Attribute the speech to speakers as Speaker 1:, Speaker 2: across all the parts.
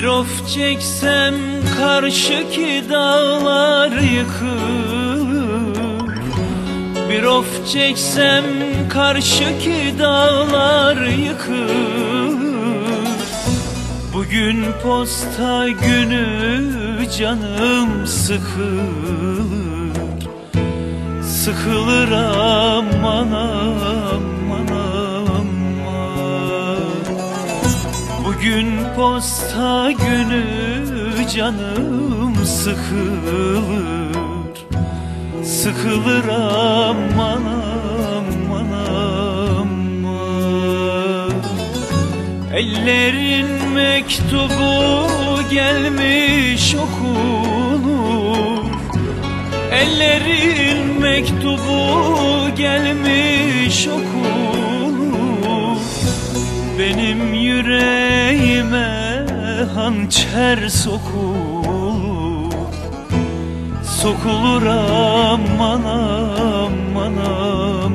Speaker 1: Bir of çeksem karşıki dağlar yıkılır. Bir of çeksem karşıki dağlar yıkılır. Bugün posta günü canım sıkılır. Sıkılır aman aman Bugün posta günü canım sıkılır. Sıkılır aman aman aman. Ellerin mektubu gelmiş okunur. Ellerin mektubu gelmiş okunur Benim yüreğime hançer sokulur. Sokulur aman aman aman.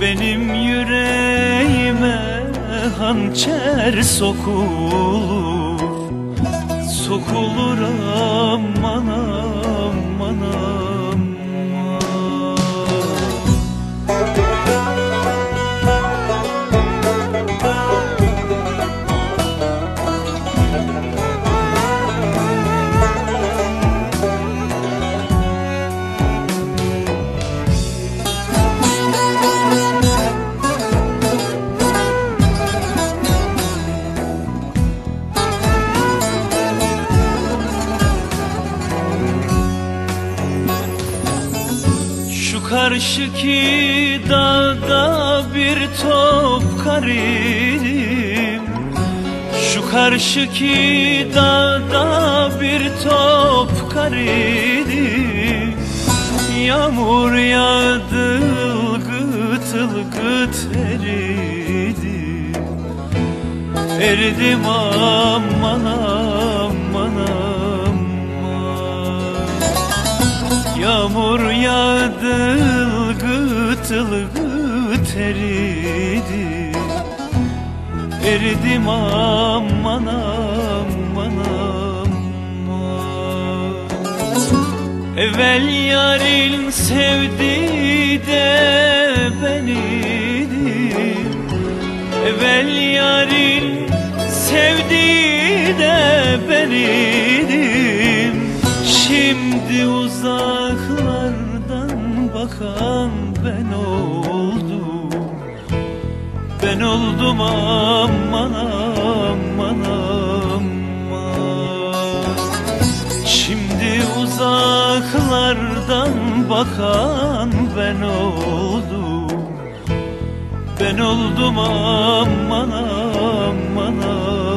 Speaker 1: Benim yüreğime hançer sokulur. Sokulur aman aman karşıki dağda bir top karım Şu karşıki dağda bir top karım Yağmur yağdı ılgıt ılgıt eridi. Eridim aman aman aman. Yağmur yağdı ılgıt ılgıt eridi Eridim aman aman aman Evvel yarın sevdi de beniydi Evvel yarın sevdi de beniydim Şimdi uzaklardan bakan ben oldum. Ben oldum aman aman aman. Şimdi uzaklardan bakan ben oldum. Ben oldum aman aman aman